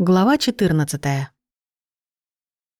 Глава 14.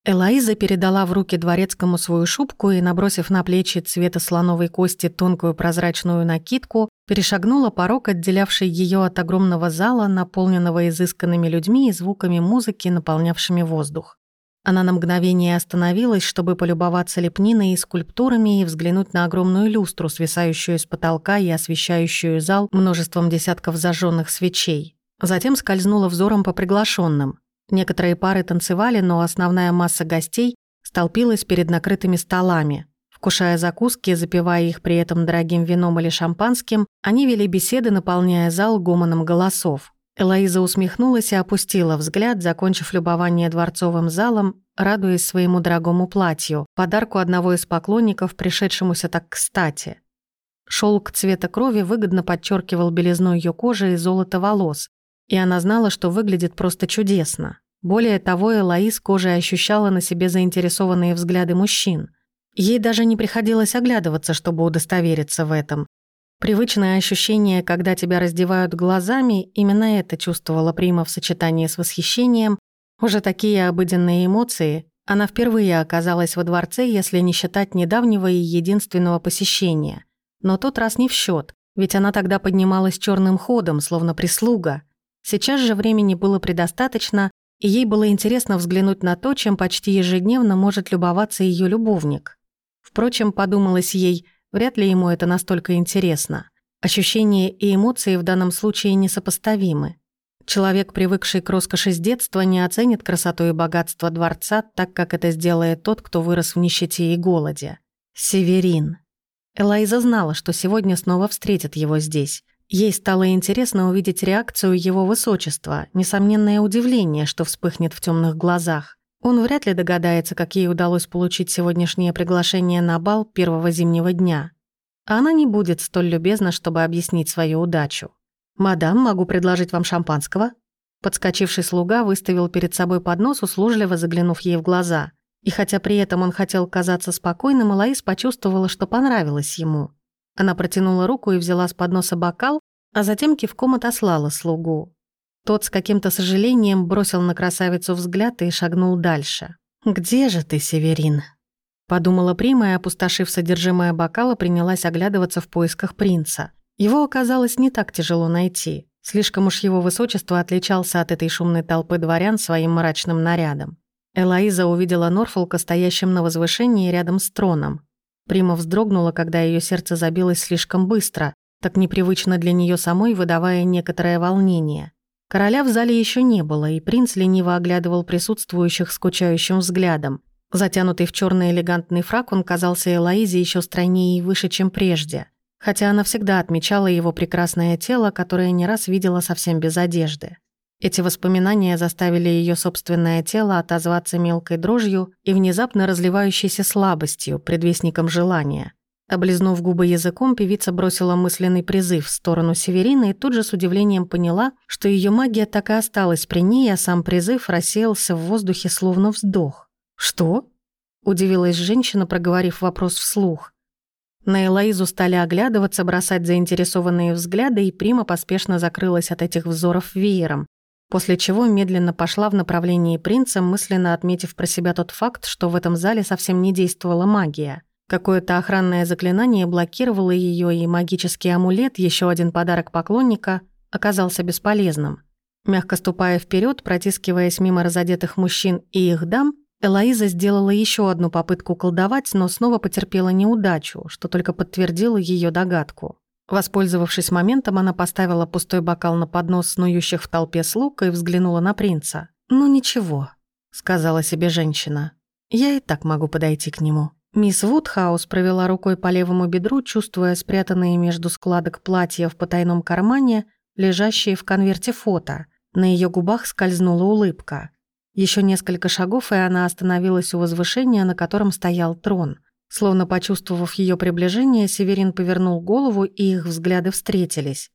Элоиза передала в руки дворецкому свою шубку и, набросив на плечи цвета слоновой кости тонкую прозрачную накидку, перешагнула порог, отделявший ее от огромного зала, наполненного изысканными людьми и звуками музыки, наполнявшими воздух. Она на мгновение остановилась, чтобы полюбоваться лепниной и скульптурами и взглянуть на огромную люстру, свисающую с потолка и освещающую зал множеством десятков зажженных свечей. Затем скользнула взором по приглашенным. Некоторые пары танцевали, но основная масса гостей столпилась перед накрытыми столами. Вкушая закуски, запивая их при этом дорогим вином или шампанским, они вели беседы, наполняя зал гомоном голосов. Элоиза усмехнулась и опустила взгляд, закончив любование дворцовым залом, радуясь своему дорогому платью, подарку одного из поклонников, пришедшемуся так кстати. Шелк цвета крови выгодно подчеркивал белизну ее кожи и золото волос, и она знала, что выглядит просто чудесно. Более того, Элоиз кожей ощущала на себе заинтересованные взгляды мужчин. Ей даже не приходилось оглядываться, чтобы удостовериться в этом. Привычное ощущение, когда тебя раздевают глазами, именно это чувствовала Прима в сочетании с восхищением. Уже такие обыденные эмоции. Она впервые оказалась во дворце, если не считать недавнего и единственного посещения. Но тот раз не в счет, ведь она тогда поднималась черным ходом, словно прислуга. Сейчас же времени было предостаточно, и ей было интересно взглянуть на то, чем почти ежедневно может любоваться ее любовник. Впрочем, подумалось ей, вряд ли ему это настолько интересно. Ощущения и эмоции в данном случае несопоставимы. Человек, привыкший к роскоши с детства, не оценит красоту и богатство дворца так, как это сделает тот, кто вырос в нищете и голоде. Северин. Элайза знала, что сегодня снова встретит его здесь. Ей стало интересно увидеть реакцию его высочества, несомненное удивление, что вспыхнет в темных глазах. Он вряд ли догадается, как ей удалось получить сегодняшнее приглашение на бал первого зимнего дня. Она не будет столь любезна, чтобы объяснить свою удачу. «Мадам, могу предложить вам шампанского?» Подскочивший слуга выставил перед собой поднос, услужливо заглянув ей в глаза. И хотя при этом он хотел казаться спокойным, Лаис почувствовала, что понравилось ему. Она протянула руку и взяла с подноса бокал, а затем кивком отослала слугу. Тот с каким-то сожалением бросил на красавицу взгляд и шагнул дальше. «Где же ты, Северин?» Подумала Прима и, опустошив содержимое бокала, принялась оглядываться в поисках принца. Его оказалось не так тяжело найти. Слишком уж его высочество отличался от этой шумной толпы дворян своим мрачным нарядом. Элоиза увидела Норфолка стоящим на возвышении рядом с троном. Прима вздрогнула, когда ее сердце забилось слишком быстро, так непривычно для нее самой, выдавая некоторое волнение. Короля в зале еще не было, и принц лениво оглядывал присутствующих скучающим взглядом. Затянутый в черный элегантный фрак, он казался Элоизе еще стройнее и выше, чем прежде. Хотя она всегда отмечала его прекрасное тело, которое не раз видела совсем без одежды. Эти воспоминания заставили ее собственное тело отозваться мелкой дрожью и внезапно разливающейся слабостью, предвестником желания. Облизнув губы языком, певица бросила мысленный призыв в сторону Северина и тут же с удивлением поняла, что ее магия так и осталась при ней, а сам призыв рассеялся в воздухе словно вздох. «Что?» – удивилась женщина, проговорив вопрос вслух. На Элоизу стали оглядываться, бросать заинтересованные взгляды, и Прима поспешно закрылась от этих взоров веером, после чего медленно пошла в направлении принца, мысленно отметив про себя тот факт, что в этом зале совсем не действовала магия. Какое-то охранное заклинание блокировало ее, и магический амулет, еще один подарок поклонника, оказался бесполезным. Мягко ступая вперед, протискиваясь мимо разодетых мужчин и их дам, Элоиза сделала еще одну попытку колдовать, но снова потерпела неудачу, что только подтвердило ее догадку. Воспользовавшись моментом, она поставила пустой бокал на поднос снующих в толпе слуг и взглянула на принца. «Ну ничего», — сказала себе женщина. «Я и так могу подойти к нему». Мисс Вудхаус провела рукой по левому бедру, чувствуя спрятанные между складок платья в потайном кармане, лежащие в конверте фото. На ее губах скользнула улыбка. Еще несколько шагов, и она остановилась у возвышения, на котором стоял трон — Словно почувствовав ее приближение, Северин повернул голову, и их взгляды встретились.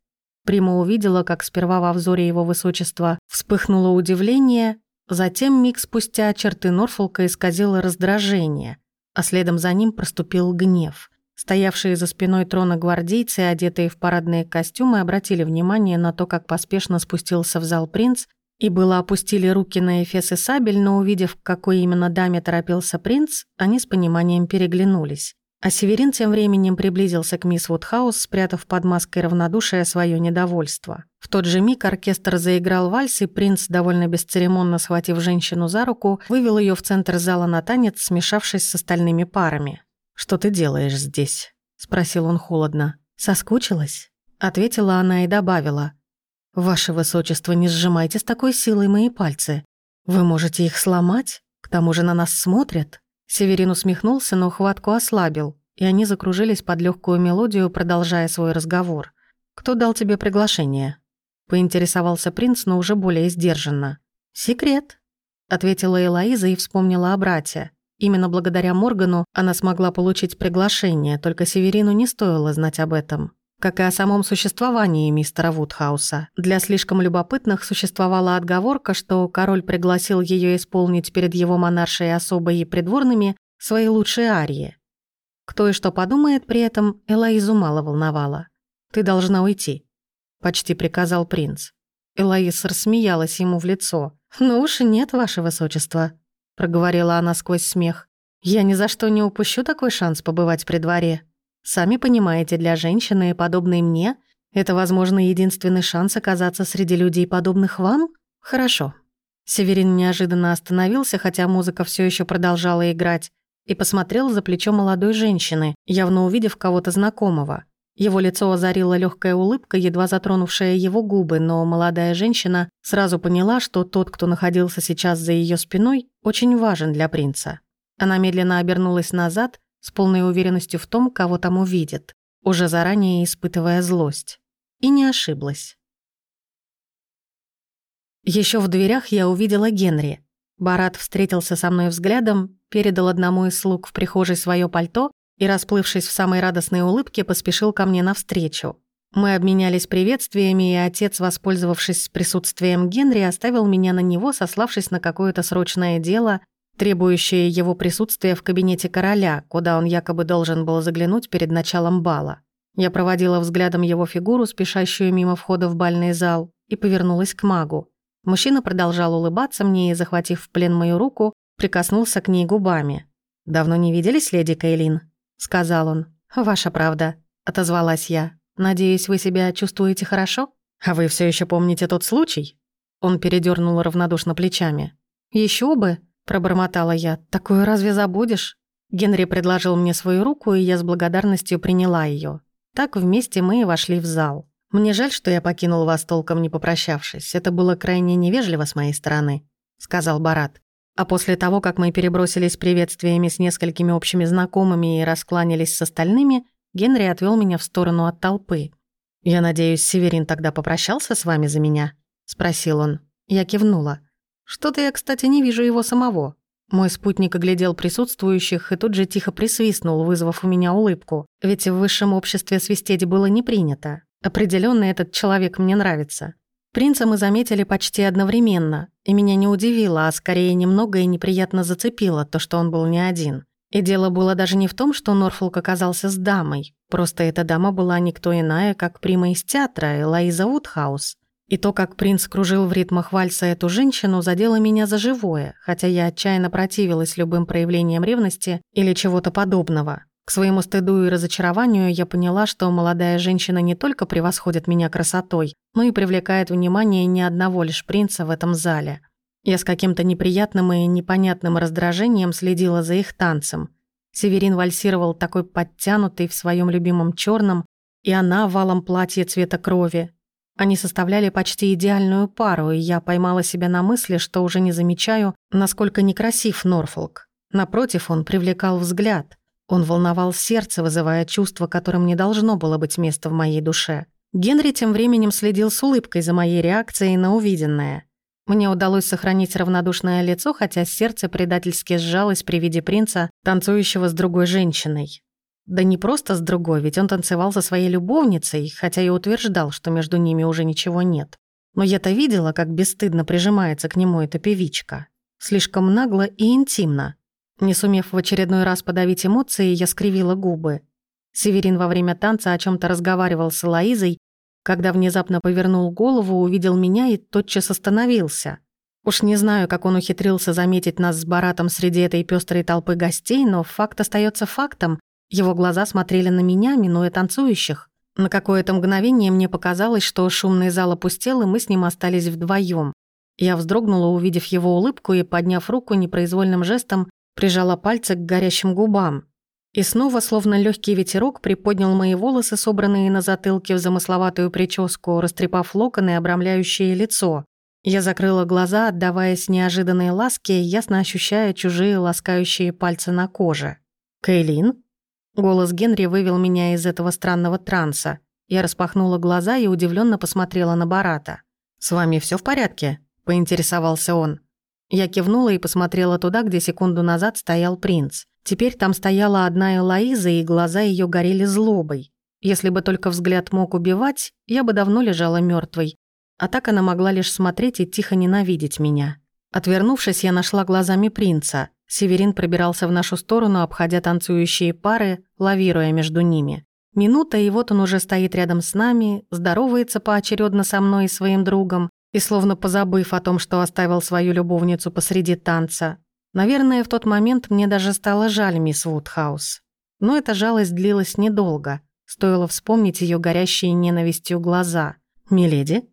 Прима увидела, как сперва во взоре его высочества вспыхнуло удивление, затем миг спустя черты Норфолка исказило раздражение, а следом за ним проступил гнев. Стоявшие за спиной трона гвардейцы, одетые в парадные костюмы, обратили внимание на то, как поспешно спустился в зал принц и было опустили руки на эфес и сабель, но увидев, к какой именно даме торопился принц, они с пониманием переглянулись. А Северин тем временем приблизился к мисс Вудхаус, спрятав под маской равнодушия свое недовольство. В тот же миг оркестр заиграл вальс, и принц, довольно бесцеремонно схватив женщину за руку, вывел ее в центр зала на танец, смешавшись с остальными парами. «Что ты делаешь здесь?» – спросил он холодно. «Соскучилась?» – ответила она и добавила. «Ваше высочество, не сжимайте с такой силой мои пальцы. Вы можете их сломать? К тому же на нас смотрят». Северин усмехнулся, но хватку ослабил, и они закружились под легкую мелодию, продолжая свой разговор. «Кто дал тебе приглашение?» Поинтересовался принц, но уже более сдержанно. «Секрет», — ответила Элоиза и вспомнила о брате. Именно благодаря Моргану она смогла получить приглашение, только Северину не стоило знать об этом. Как и о самом существовании мистера Вудхауса. Для слишком любопытных существовала отговорка, что король пригласил ее исполнить перед его монаршей особой и придворными свои лучшие арии. Кто и что подумает при этом, Элоизу мало волновало. «Ты должна уйти», — почти приказал принц. Элоиз рассмеялась ему в лицо. «Ну уж нет, ваше высочество», — проговорила она сквозь смех. «Я ни за что не упущу такой шанс побывать при дворе». Сами понимаете, для женщины, подобной мне, это, возможно, единственный шанс оказаться среди людей, подобных вам? Хорошо. Северин неожиданно остановился, хотя музыка все еще продолжала играть, и посмотрел за плечо молодой женщины, явно увидев кого-то знакомого. Его лицо озарила легкая улыбка, едва затронувшая его губы, но молодая женщина сразу поняла, что тот, кто находился сейчас за ее спиной, очень важен для принца. Она медленно обернулась назад с полной уверенностью в том, кого там увидит, уже заранее испытывая злость. И не ошиблась. Еще в дверях я увидела Генри. Барат встретился со мной взглядом, передал одному из слуг в прихожей свое пальто и, расплывшись в самой радостной улыбке, поспешил ко мне навстречу. Мы обменялись приветствиями, и отец, воспользовавшись присутствием Генри, оставил меня на него, сославшись на какое-то срочное дело, требующее его присутствия в кабинете короля, куда он якобы должен был заглянуть перед началом бала. Я проводила взглядом его фигуру, спешащую мимо входа в бальный зал, и повернулась к магу. Мужчина продолжал улыбаться мне и, захватив в плен мою руку, прикоснулся к ней губами. «Давно не виделись, леди Кейлин?» — сказал он. «Ваша правда», — отозвалась я. «Надеюсь, вы себя чувствуете хорошо?» «А вы все еще помните тот случай?» Он передернул равнодушно плечами. Еще бы!» Пробормотала я. «Такое разве забудешь?» Генри предложил мне свою руку, и я с благодарностью приняла ее. Так вместе мы и вошли в зал. «Мне жаль, что я покинул вас толком не попрощавшись. Это было крайне невежливо с моей стороны», — сказал Барат. А после того, как мы перебросились приветствиями с несколькими общими знакомыми и раскланялись с остальными, Генри отвел меня в сторону от толпы. «Я надеюсь, Северин тогда попрощался с вами за меня?» — спросил он. Я кивнула. Что-то я, кстати, не вижу его самого. Мой спутник оглядел присутствующих и тут же тихо присвистнул, вызвав у меня улыбку. Ведь в высшем обществе свистеть было не принято. Определенно этот человек мне нравится. Принца мы заметили почти одновременно, и меня не удивило, а скорее немного и неприятно зацепило то, что он был не один. И дело было даже не в том, что Норфолк оказался с дамой. Просто эта дама была никто иная, как прима из театра, Элоиза Вудхаус. И то, как принц кружил в ритмах вальса эту женщину, задело меня за живое, хотя я отчаянно противилась любым проявлениям ревности или чего-то подобного. К своему стыду и разочарованию я поняла, что молодая женщина не только превосходит меня красотой, но и привлекает внимание ни одного лишь принца в этом зале. Я с каким-то неприятным и непонятным раздражением следила за их танцем. Северин вальсировал такой подтянутый в своем любимом черном, и она в валом платье цвета крови, они составляли почти идеальную пару, и я поймала себя на мысли, что уже не замечаю, насколько некрасив Норфолк. Напротив, он привлекал взгляд. Он волновал сердце, вызывая чувство, которым не должно было быть места в моей душе. Генри тем временем следил с улыбкой за моей реакцией на увиденное. Мне удалось сохранить равнодушное лицо, хотя сердце предательски сжалось при виде принца, танцующего с другой женщиной. Да не просто с другой, ведь он танцевал со своей любовницей, хотя и утверждал, что между ними уже ничего нет. Но я-то видела, как бесстыдно прижимается к нему эта певичка. Слишком нагло и интимно. Не сумев в очередной раз подавить эмоции, я скривила губы. Северин во время танца о чем то разговаривал с Лоизой, когда внезапно повернул голову, увидел меня и тотчас остановился. Уж не знаю, как он ухитрился заметить нас с Баратом среди этой пестрой толпы гостей, но факт остается фактом. Его глаза смотрели на меня, минуя танцующих. На какое-то мгновение мне показалось, что шумный зал опустел, и мы с ним остались вдвоем. Я вздрогнула, увидев его улыбку, и, подняв руку, непроизвольным жестом прижала пальцы к горящим губам. И снова, словно легкий ветерок, приподнял мои волосы, собранные на затылке в замысловатую прическу, растрепав локоны, обрамляющие лицо. Я закрыла глаза, отдаваясь неожиданной ласке, ясно ощущая чужие ласкающие пальцы на коже. «Кейлин?» Голос Генри вывел меня из этого странного транса. Я распахнула глаза и удивленно посмотрела на Барата. «С вами все в порядке?» – поинтересовался он. Я кивнула и посмотрела туда, где секунду назад стоял принц. Теперь там стояла одна Элоиза, и глаза ее горели злобой. Если бы только взгляд мог убивать, я бы давно лежала мертвой. А так она могла лишь смотреть и тихо ненавидеть меня. Отвернувшись, я нашла глазами принца. Северин пробирался в нашу сторону, обходя танцующие пары, лавируя между ними. Минута, и вот он уже стоит рядом с нами, здоровается поочередно со мной и своим другом, и, словно позабыв о том, что оставил свою любовницу посреди танца, наверное, в тот момент мне даже стало жаль мисс Вудхаус. Но эта жалость длилась недолго. Стоило вспомнить ее горящие ненавистью глаза. «Миледи?»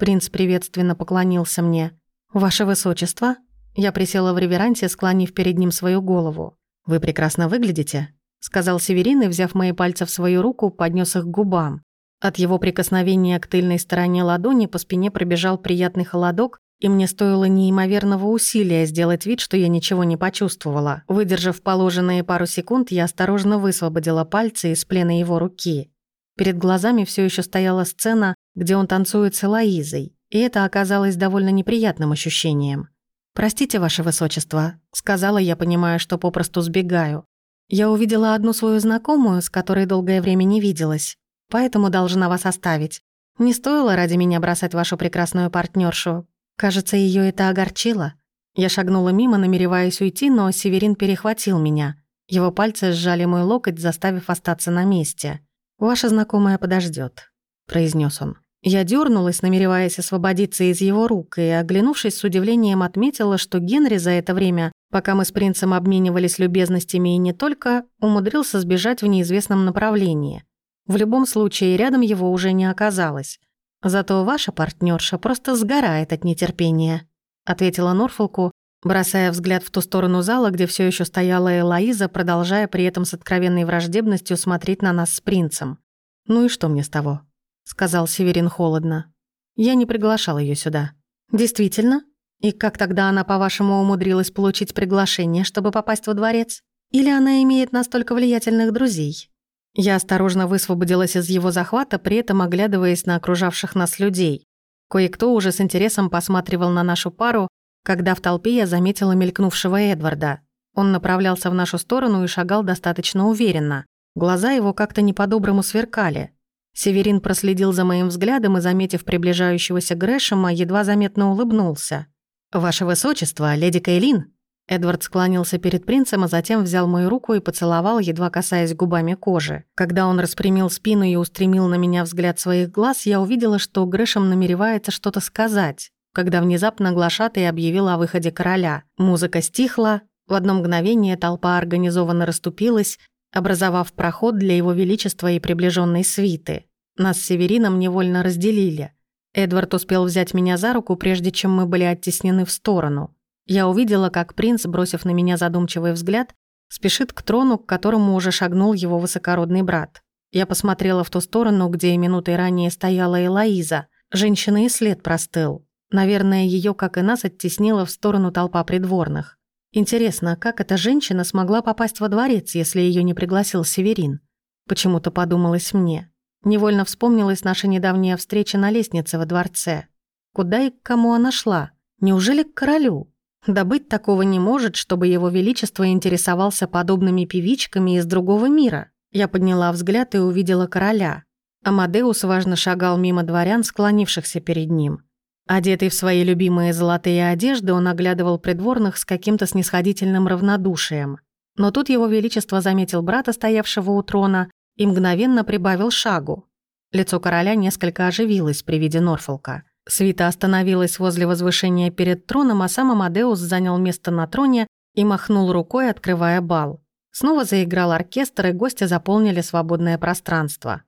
Принц приветственно поклонился мне. «Ваше высочество?» Я присела в реверансе, склонив перед ним свою голову. «Вы прекрасно выглядите», — сказал Северин и, взяв мои пальцы в свою руку, поднес их к губам. От его прикосновения к тыльной стороне ладони по спине пробежал приятный холодок, и мне стоило неимоверного усилия сделать вид, что я ничего не почувствовала. Выдержав положенные пару секунд, я осторожно высвободила пальцы из плена его руки. Перед глазами все еще стояла сцена, где он танцует с Элоизой, и это оказалось довольно неприятным ощущением. «Простите, ваше высочество», — сказала я, понимая, что попросту сбегаю. «Я увидела одну свою знакомую, с которой долгое время не виделась, поэтому должна вас оставить. Не стоило ради меня бросать вашу прекрасную партнершу. Кажется, ее это огорчило». Я шагнула мимо, намереваясь уйти, но Северин перехватил меня. Его пальцы сжали мой локоть, заставив остаться на месте. «Ваша знакомая подождет, произнес он. Я дернулась, намереваясь освободиться из его рук, и, оглянувшись с удивлением, отметила, что Генри за это время, пока мы с принцем обменивались любезностями и не только, умудрился сбежать в неизвестном направлении. В любом случае, рядом его уже не оказалось. «Зато ваша партнерша просто сгорает от нетерпения», ответила Норфолку, бросая взгляд в ту сторону зала, где все еще стояла Элоиза, продолжая при этом с откровенной враждебностью смотреть на нас с принцем. «Ну и что мне с того?» — сказал Северин холодно. «Я не приглашал ее сюда». «Действительно? И как тогда она, по-вашему, умудрилась получить приглашение, чтобы попасть во дворец? Или она имеет настолько влиятельных друзей?» Я осторожно высвободилась из его захвата, при этом оглядываясь на окружавших нас людей. Кое-кто уже с интересом посматривал на нашу пару, когда в толпе я заметила мелькнувшего Эдварда. Он направлялся в нашу сторону и шагал достаточно уверенно. Глаза его как-то не по-доброму сверкали. Северин проследил за моим взглядом и, заметив приближающегося Грэшема, едва заметно улыбнулся. «Ваше высочество, леди Кейлин!» Эдвард склонился перед принцем, а затем взял мою руку и поцеловал, едва касаясь губами кожи. Когда он распрямил спину и устремил на меня взгляд своих глаз, я увидела, что Грэшем намеревается что-то сказать, когда внезапно глашатый объявил о выходе короля. Музыка стихла, в одно мгновение толпа организованно расступилась, образовав проход для его величества и приближенной свиты. Нас с Северином невольно разделили. Эдвард успел взять меня за руку, прежде чем мы были оттеснены в сторону. Я увидела, как принц, бросив на меня задумчивый взгляд, спешит к трону, к которому уже шагнул его высокородный брат. Я посмотрела в ту сторону, где минутой ранее стояла Элоиза. Женщина и след простыл. Наверное, ее, как и нас, оттеснила в сторону толпа придворных. Интересно, как эта женщина смогла попасть во дворец, если ее не пригласил Северин? Почему-то подумалось мне. Невольно вспомнилась наша недавняя встреча на лестнице во дворце. Куда и к кому она шла? Неужели к королю? Да быть такого не может, чтобы его величество интересовался подобными певичками из другого мира. Я подняла взгляд и увидела короля. Амадеус важно шагал мимо дворян, склонившихся перед ним. Одетый в свои любимые золотые одежды, он оглядывал придворных с каким-то снисходительным равнодушием. Но тут его величество заметил брата, стоявшего у трона, и мгновенно прибавил шагу. Лицо короля несколько оживилось при виде Норфолка. Свита остановилась возле возвышения перед троном, а сам Амадеус занял место на троне и махнул рукой, открывая бал. Снова заиграл оркестр, и гости заполнили свободное пространство.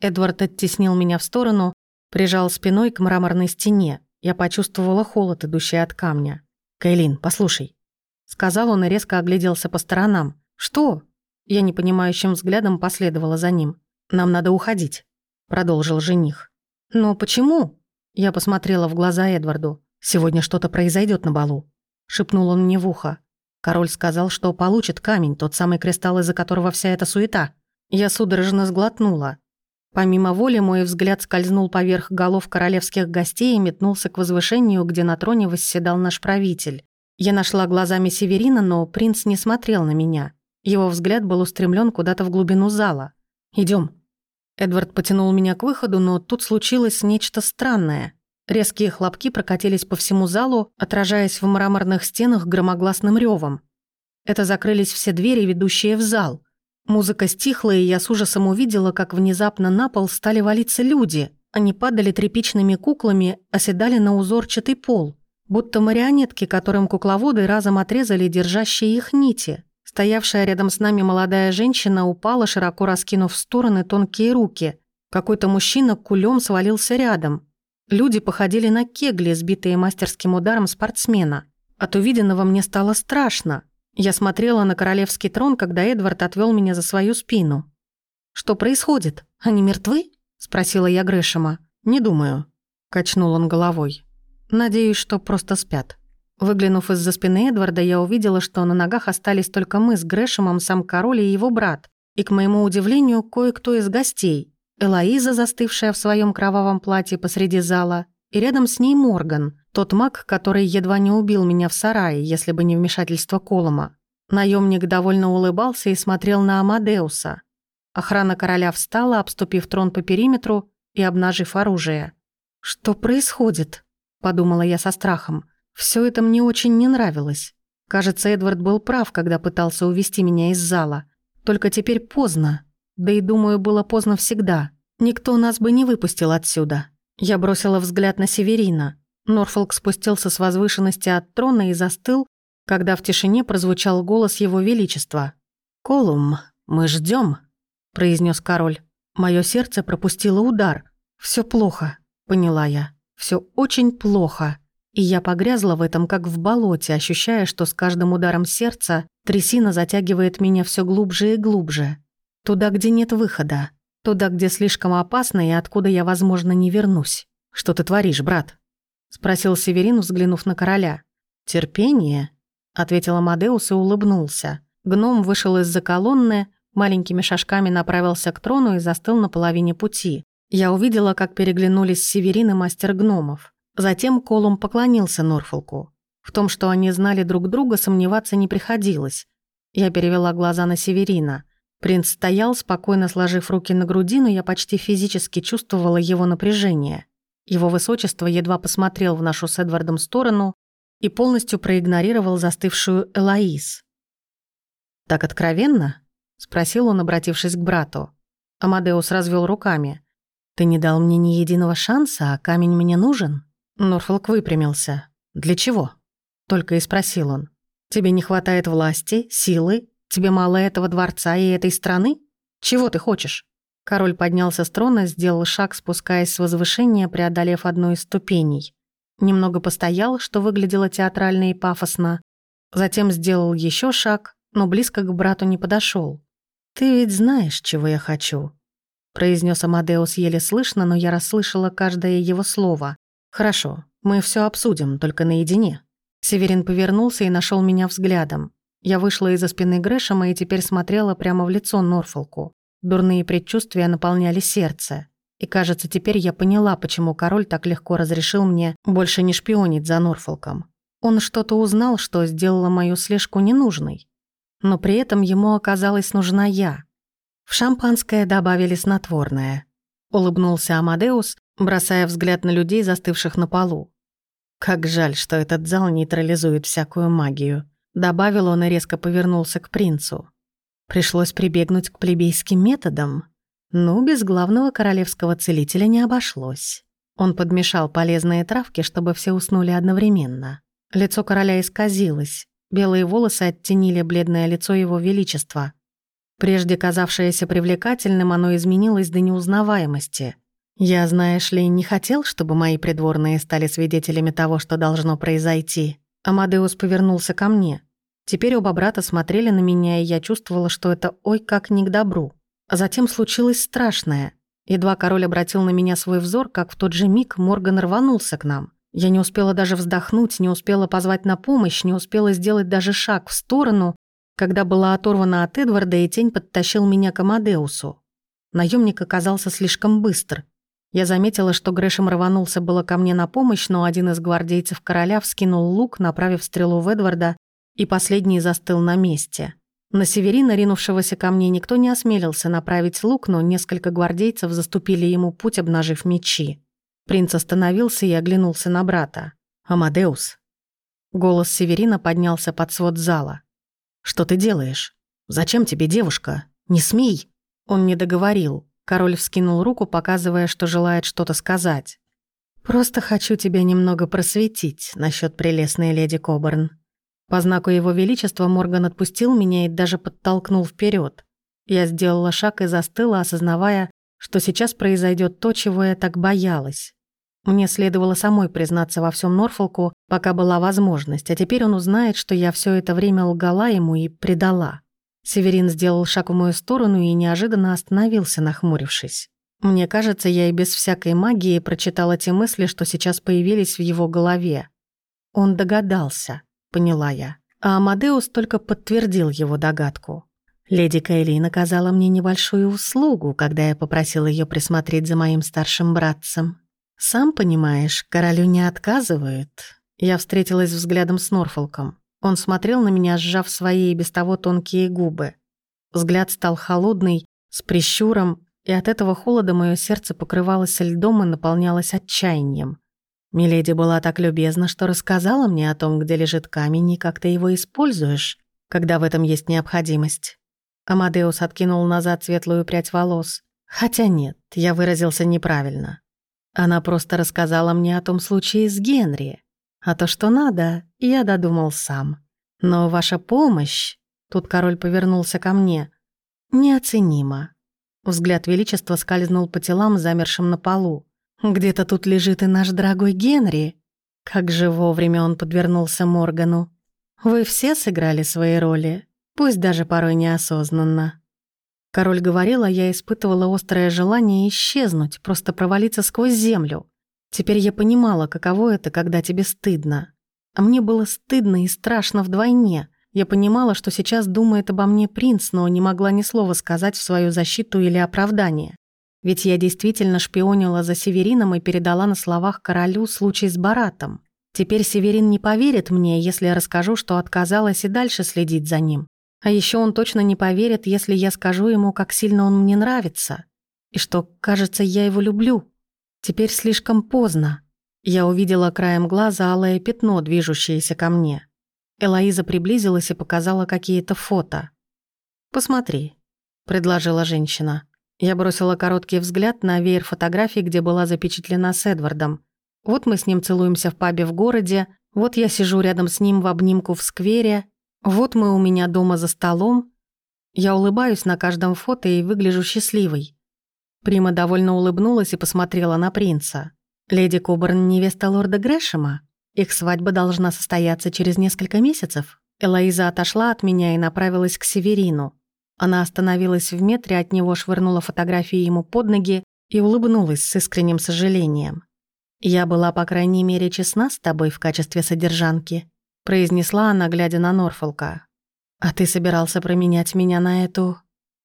Эдвард оттеснил меня в сторону, прижал спиной к мраморной стене. Я почувствовала холод, идущий от камня. «Кайлин, послушай», — сказал он и резко огляделся по сторонам. «Что?» Я непонимающим взглядом последовала за ним. «Нам надо уходить», — продолжил жених. «Но почему?» Я посмотрела в глаза Эдварду. «Сегодня что-то произойдет на балу», — шепнул он мне в ухо. Король сказал, что получит камень, тот самый кристалл, из-за которого вся эта суета. Я судорожно сглотнула. Помимо воли мой взгляд скользнул поверх голов королевских гостей и метнулся к возвышению, где на троне восседал наш правитель. Я нашла глазами Северина, но принц не смотрел на меня. Его взгляд был устремлен куда-то в глубину зала. Идем. Эдвард потянул меня к выходу, но тут случилось нечто странное. Резкие хлопки прокатились по всему залу, отражаясь в мраморных стенах громогласным ревом. Это закрылись все двери, ведущие в зал. Музыка стихла, и я с ужасом увидела, как внезапно на пол стали валиться люди. Они падали тряпичными куклами, оседали на узорчатый пол, будто марионетки, которым кукловоды разом отрезали держащие их нити. Стоявшая рядом с нами молодая женщина упала, широко раскинув в стороны тонкие руки. Какой-то мужчина кулем свалился рядом. Люди походили на кегли, сбитые мастерским ударом спортсмена. От увиденного мне стало страшно. Я смотрела на королевский трон, когда Эдвард отвел меня за свою спину. «Что происходит? Они мертвы?» – спросила я Грэшема. «Не думаю», – качнул он головой. «Надеюсь, что просто спят». Выглянув из-за спины Эдварда, я увидела, что на ногах остались только мы с Грэшемом, сам король и его брат. И, к моему удивлению, кое-кто из гостей. Элоиза, застывшая в своем кровавом платье посреди зала, и рядом с ней Морган, тот маг, который едва не убил меня в сарае, если бы не вмешательство Колома. Наемник довольно улыбался и смотрел на Амадеуса. Охрана короля встала, обступив трон по периметру и обнажив оружие. «Что происходит?» – подумала я со страхом. Все это мне очень не нравилось. Кажется, Эдвард был прав, когда пытался увести меня из зала. Только теперь поздно. Да и, думаю, было поздно всегда. Никто нас бы не выпустил отсюда. Я бросила взгляд на Северина. Норфолк спустился с возвышенности от трона и застыл, когда в тишине прозвучал голос его величества. «Колум, мы ждем, произнес король. Мое сердце пропустило удар. Все плохо», — поняла я. Все очень плохо». И я погрязла в этом, как в болоте, ощущая, что с каждым ударом сердца трясина затягивает меня все глубже и глубже. Туда, где нет выхода. Туда, где слишком опасно и откуда я, возможно, не вернусь. «Что ты творишь, брат?» — спросил Северин, взглянув на короля. «Терпение?» — ответил Амадеус и улыбнулся. Гном вышел из-за колонны, маленькими шажками направился к трону и застыл на половине пути. Я увидела, как переглянулись Северин и мастер гномов. Затем Колум поклонился Норфолку. В том, что они знали друг друга, сомневаться не приходилось. Я перевела глаза на Северина. Принц стоял, спокойно сложив руки на груди, но я почти физически чувствовала его напряжение. Его высочество едва посмотрел в нашу с Эдвардом сторону и полностью проигнорировал застывшую Элоиз. «Так откровенно?» — спросил он, обратившись к брату. Амадеус развел руками. «Ты не дал мне ни единого шанса, а камень мне нужен?» Норфолк выпрямился. «Для чего?» — только и спросил он. «Тебе не хватает власти, силы? Тебе мало этого дворца и этой страны? Чего ты хочешь?» Король поднялся с трона, сделал шаг, спускаясь с возвышения, преодолев одну из ступеней. Немного постоял, что выглядело театрально и пафосно. Затем сделал еще шаг, но близко к брату не подошел. «Ты ведь знаешь, чего я хочу», — произнес Амадеус еле слышно, но я расслышала каждое его слово. «Хорошо, мы все обсудим, только наедине». Северин повернулся и нашел меня взглядом. Я вышла из-за спины Грэшема и теперь смотрела прямо в лицо Норфолку. Дурные предчувствия наполняли сердце. И кажется, теперь я поняла, почему король так легко разрешил мне больше не шпионить за Норфолком. Он что-то узнал, что сделало мою слежку ненужной. Но при этом ему оказалась нужна я. В шампанское добавили снотворное. Улыбнулся Амадеус, бросая взгляд на людей, застывших на полу. Как жаль, что этот зал нейтрализует всякую магию. Добавил он и резко повернулся к принцу. Пришлось прибегнуть к плебейским методам. Ну, без главного королевского целителя не обошлось. Он подмешал полезные травки, чтобы все уснули одновременно. Лицо короля исказилось. Белые волосы оттенили бледное лицо его величества. Прежде казавшееся привлекательным, оно изменилось до неузнаваемости. Я, знаешь ли, не хотел, чтобы мои придворные стали свидетелями того, что должно произойти. Амадеус повернулся ко мне. Теперь оба брата смотрели на меня, и я чувствовала, что это ой как не к добру. А затем случилось страшное. Едва король обратил на меня свой взор, как в тот же миг Морган рванулся к нам. Я не успела даже вздохнуть, не успела позвать на помощь, не успела сделать даже шаг в сторону, когда была оторвана от Эдварда, и тень подтащил меня к Амадеусу. Наемник оказался слишком быстр. Я заметила, что Грэшем рванулся было ко мне на помощь, но один из гвардейцев короля вскинул лук, направив стрелу в Эдварда, и последний застыл на месте. На Северина, ринувшегося ко мне, никто не осмелился направить лук, но несколько гвардейцев заступили ему путь, обнажив мечи. Принц остановился и оглянулся на брата. «Амадеус». Голос Северина поднялся под свод зала. «Что ты делаешь? Зачем тебе девушка? Не смей!» Он не договорил. Король вскинул руку, показывая, что желает что-то сказать. «Просто хочу тебя немного просветить насчет прелестной леди Коберн. По знаку его величества Морган отпустил меня и даже подтолкнул вперед. Я сделала шаг и застыла, осознавая, что сейчас произойдет то, чего я так боялась. Мне следовало самой признаться во всем Норфолку, пока была возможность, а теперь он узнает, что я все это время лгала ему и предала. Северин сделал шаг в мою сторону и неожиданно остановился, нахмурившись. Мне кажется, я и без всякой магии прочитала те мысли, что сейчас появились в его голове. Он догадался поняла я. А Амадеус только подтвердил его догадку. Леди Кейли наказала мне небольшую услугу, когда я попросил ее присмотреть за моим старшим братцем. Сам понимаешь, королю не отказывают. Я встретилась взглядом с Норфолком. Он смотрел на меня, сжав свои и без того тонкие губы. Взгляд стал холодный, с прищуром, и от этого холода мое сердце покрывалось льдом и наполнялось отчаянием. Миледи была так любезна, что рассказала мне о том, где лежит камень и как ты его используешь, когда в этом есть необходимость. Амадеус откинул назад светлую прядь волос. Хотя нет, я выразился неправильно. Она просто рассказала мне о том случае с Генри. А то, что надо, я додумал сам. Но ваша помощь, тут король повернулся ко мне, неоценима. Взгляд Величества скользнул по телам, замершим на полу. Где-то тут лежит и наш дорогой Генри. Как же вовремя он подвернулся Моргану. Вы все сыграли свои роли, пусть даже порой неосознанно. Король говорил, а я испытывала острое желание исчезнуть, просто провалиться сквозь землю. Теперь я понимала, каково это, когда тебе стыдно. А мне было стыдно и страшно вдвойне. Я понимала, что сейчас думает обо мне принц, но не могла ни слова сказать в свою защиту или оправдание. Ведь я действительно шпионила за Северином и передала на словах королю случай с Баратом. Теперь Северин не поверит мне, если я расскажу, что отказалась и дальше следить за ним. А еще он точно не поверит, если я скажу ему, как сильно он мне нравится. И что, кажется, я его люблю. Теперь слишком поздно. Я увидела краем глаза алое пятно, движущееся ко мне. Элоиза приблизилась и показала какие-то фото. «Посмотри», — предложила женщина. Я бросила короткий взгляд на веер фотографий, где была запечатлена с Эдвардом. Вот мы с ним целуемся в пабе в городе, вот я сижу рядом с ним в обнимку в сквере, вот мы у меня дома за столом. Я улыбаюсь на каждом фото и выгляжу счастливой. Прима довольно улыбнулась и посмотрела на принца. «Леди Кобурн — невеста лорда Грэшема. Их свадьба должна состояться через несколько месяцев». Элоиза отошла от меня и направилась к Северину. Она остановилась в метре от него, швырнула фотографии ему под ноги и улыбнулась с искренним сожалением. «Я была, по крайней мере, честна с тобой в качестве содержанки», произнесла она, глядя на Норфолка. «А ты собирался променять меня на эту...»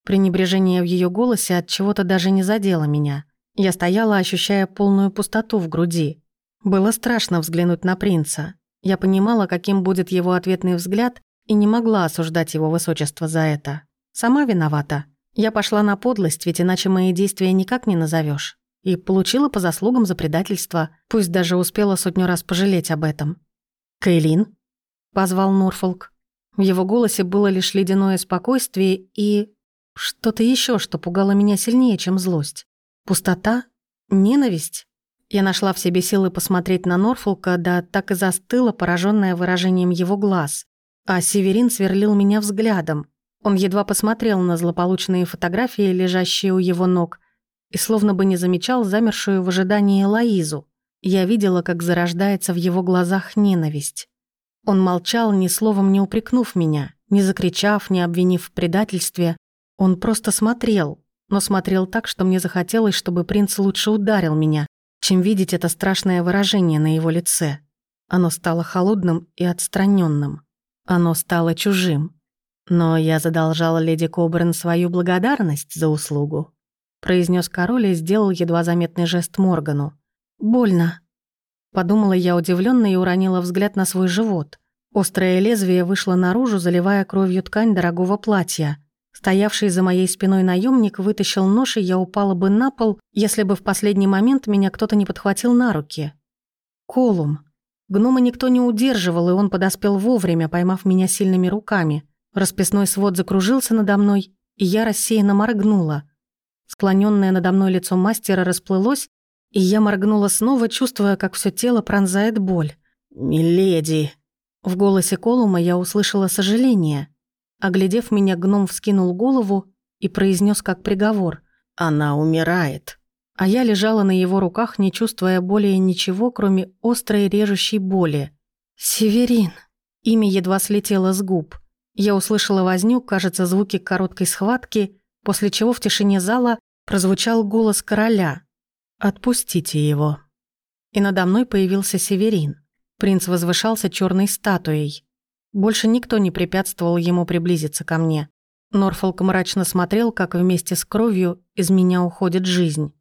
Пренебрежение в ее голосе от чего-то даже не задело меня. Я стояла, ощущая полную пустоту в груди. Было страшно взглянуть на принца. Я понимала, каким будет его ответный взгляд, и не могла осуждать его высочество за это. Сама виновата. Я пошла на подлость, ведь иначе мои действия никак не назовешь. И получила по заслугам за предательство, пусть даже успела сотню раз пожалеть об этом. «Кейлин?» — позвал Норфолк. В его голосе было лишь ледяное спокойствие и... Что-то еще, что пугало меня сильнее, чем злость. Пустота? Ненависть? Я нашла в себе силы посмотреть на Норфолка, да так и застыла, пораженная выражением его глаз. А Северин сверлил меня взглядом. Он едва посмотрел на злополучные фотографии, лежащие у его ног, и словно бы не замечал замершую в ожидании Лоизу. Я видела, как зарождается в его глазах ненависть. Он молчал, ни словом не упрекнув меня, не закричав, не обвинив в предательстве. Он просто смотрел, но смотрел так, что мне захотелось, чтобы принц лучше ударил меня, чем видеть это страшное выражение на его лице. Оно стало холодным и отстраненным. Оно стало чужим. Но я задолжала леди Кобрен свою благодарность за услугу. Произнес король и сделал едва заметный жест Моргану. «Больно». Подумала я удивленно и уронила взгляд на свой живот. Острое лезвие вышло наружу, заливая кровью ткань дорогого платья. Стоявший за моей спиной наемник вытащил нож, и я упала бы на пол, если бы в последний момент меня кто-то не подхватил на руки. Колум. Гнома никто не удерживал, и он подоспел вовремя, поймав меня сильными руками. Расписной свод закружился надо мной, и я рассеянно моргнула. Склоненное надо мной лицо мастера расплылось, и я моргнула снова, чувствуя, как все тело пронзает боль. «Миледи!» В голосе Колума я услышала сожаление – Оглядев меня, гном вскинул голову и произнес как приговор. «Она умирает». А я лежала на его руках, не чувствуя более ничего, кроме острой режущей боли. «Северин». Имя едва слетело с губ. Я услышала возню, кажется, звуки короткой схватки, после чего в тишине зала прозвучал голос короля. «Отпустите его». И надо мной появился Северин. Принц возвышался черной статуей. Больше никто не препятствовал ему приблизиться ко мне. Норфолк мрачно смотрел, как вместе с кровью из меня уходит жизнь.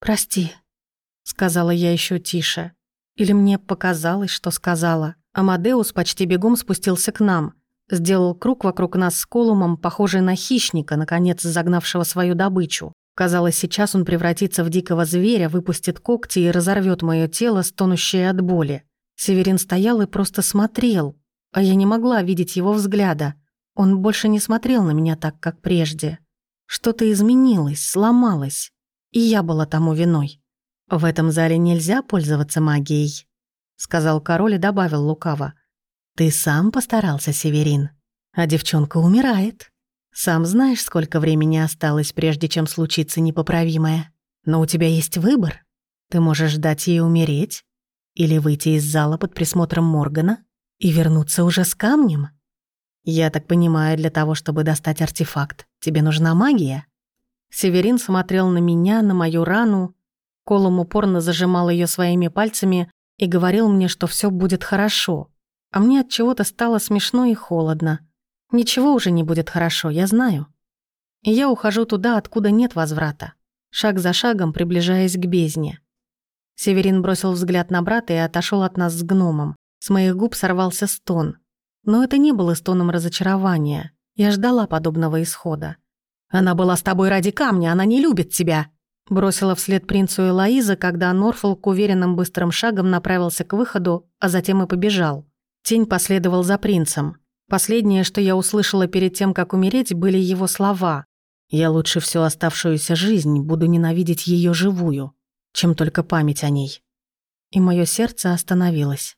«Прости», — сказала я еще тише. Или мне показалось, что сказала. Амадеус почти бегом спустился к нам. Сделал круг вокруг нас с Колумом, похожий на хищника, наконец загнавшего свою добычу. Казалось, сейчас он превратится в дикого зверя, выпустит когти и разорвет мое тело, стонущее от боли. Северин стоял и просто смотрел, а я не могла видеть его взгляда. Он больше не смотрел на меня так, как прежде. Что-то изменилось, сломалось, и я была тому виной. «В этом зале нельзя пользоваться магией», — сказал король и добавил лукаво. «Ты сам постарался, Северин, а девчонка умирает. Сам знаешь, сколько времени осталось, прежде чем случится непоправимое. Но у тебя есть выбор. Ты можешь дать ей умереть или выйти из зала под присмотром Моргана и вернуться уже с камнем? Я так понимаю, для того, чтобы достать артефакт, тебе нужна магия? Северин смотрел на меня, на мою рану. Колом упорно зажимал ее своими пальцами и говорил мне, что все будет хорошо. А мне от чего-то стало смешно и холодно. Ничего уже не будет хорошо, я знаю. И я ухожу туда, откуда нет возврата, шаг за шагом приближаясь к бездне. Северин бросил взгляд на брата и отошел от нас с гномом. С моих губ сорвался стон. Но это не было стоном разочарования. Я ждала подобного исхода. «Она была с тобой ради камня, она не любит тебя!» Бросила вслед принцу Элоиза, когда Норфолк уверенным быстрым шагом направился к выходу, а затем и побежал. Тень последовал за принцем. Последнее, что я услышала перед тем, как умереть, были его слова. «Я лучше всю оставшуюся жизнь буду ненавидеть ее живую, чем только память о ней». И мое сердце остановилось.